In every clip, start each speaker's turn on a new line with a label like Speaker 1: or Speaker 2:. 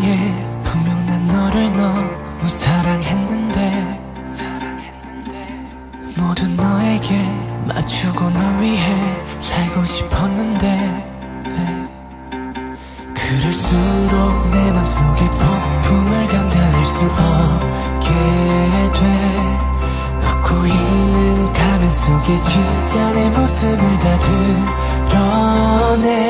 Speaker 1: 세상에 분명 난 너를 너무 사랑했는데 모두 너에게 맞추고 널 위해 살고 싶었는데 네. 그럴수록 내 맘속에 폭풍을 감당할 수 없게 돼. 웃고 있는 가면 속에 진짜 내 모습을 다 드러내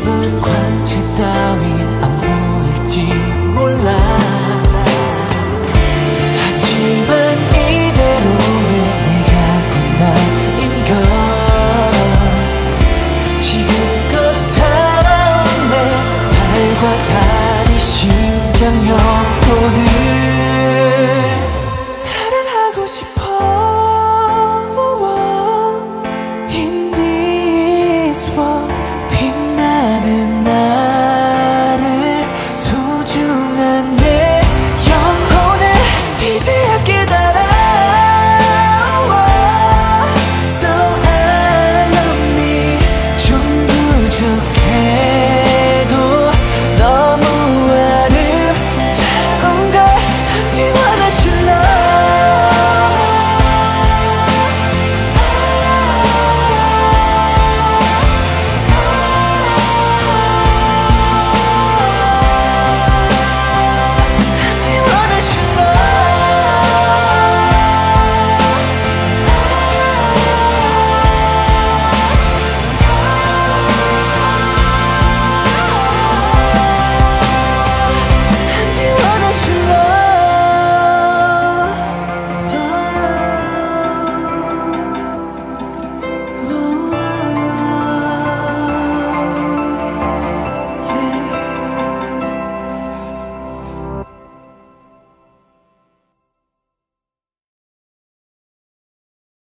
Speaker 1: 좁은 광채 따윈 안 보일지 몰라. 하지만 이대로 왜 내가 끝나인가 지금껏 살아온 내 발과 다리 심장 영혼을